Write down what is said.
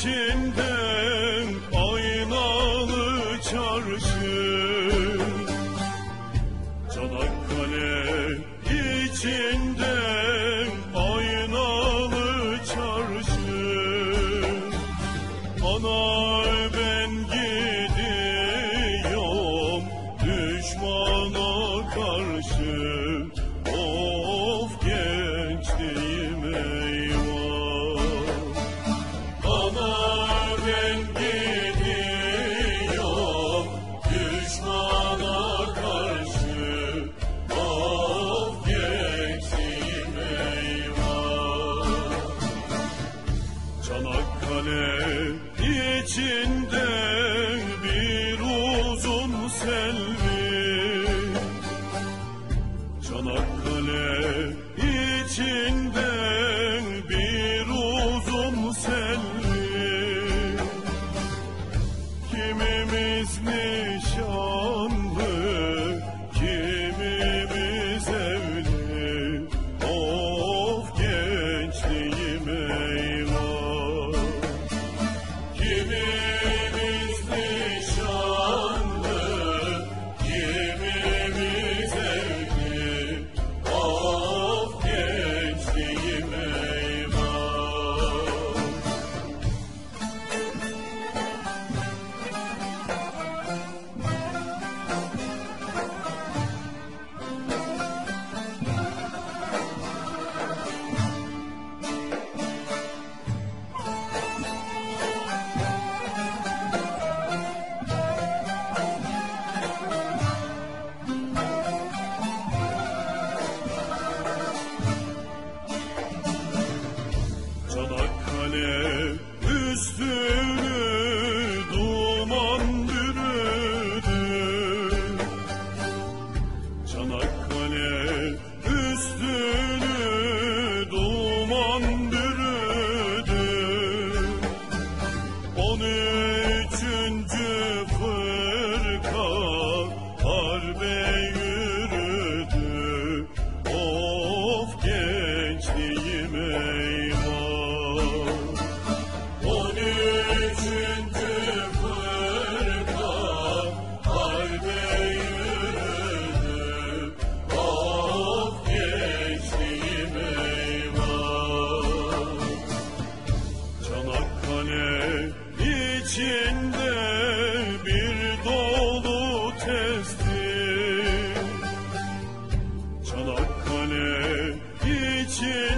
içinden aynalı çarşı. Çanakkale içinden aynalı çarşı. Ana ben gidiyorum düşmana karşı Çanakkale içinde bir uzun selvi. Çanakkale içinde yüzünü duman bürüdü. Çanakkale içinde bir dolu testi. Çanakkale için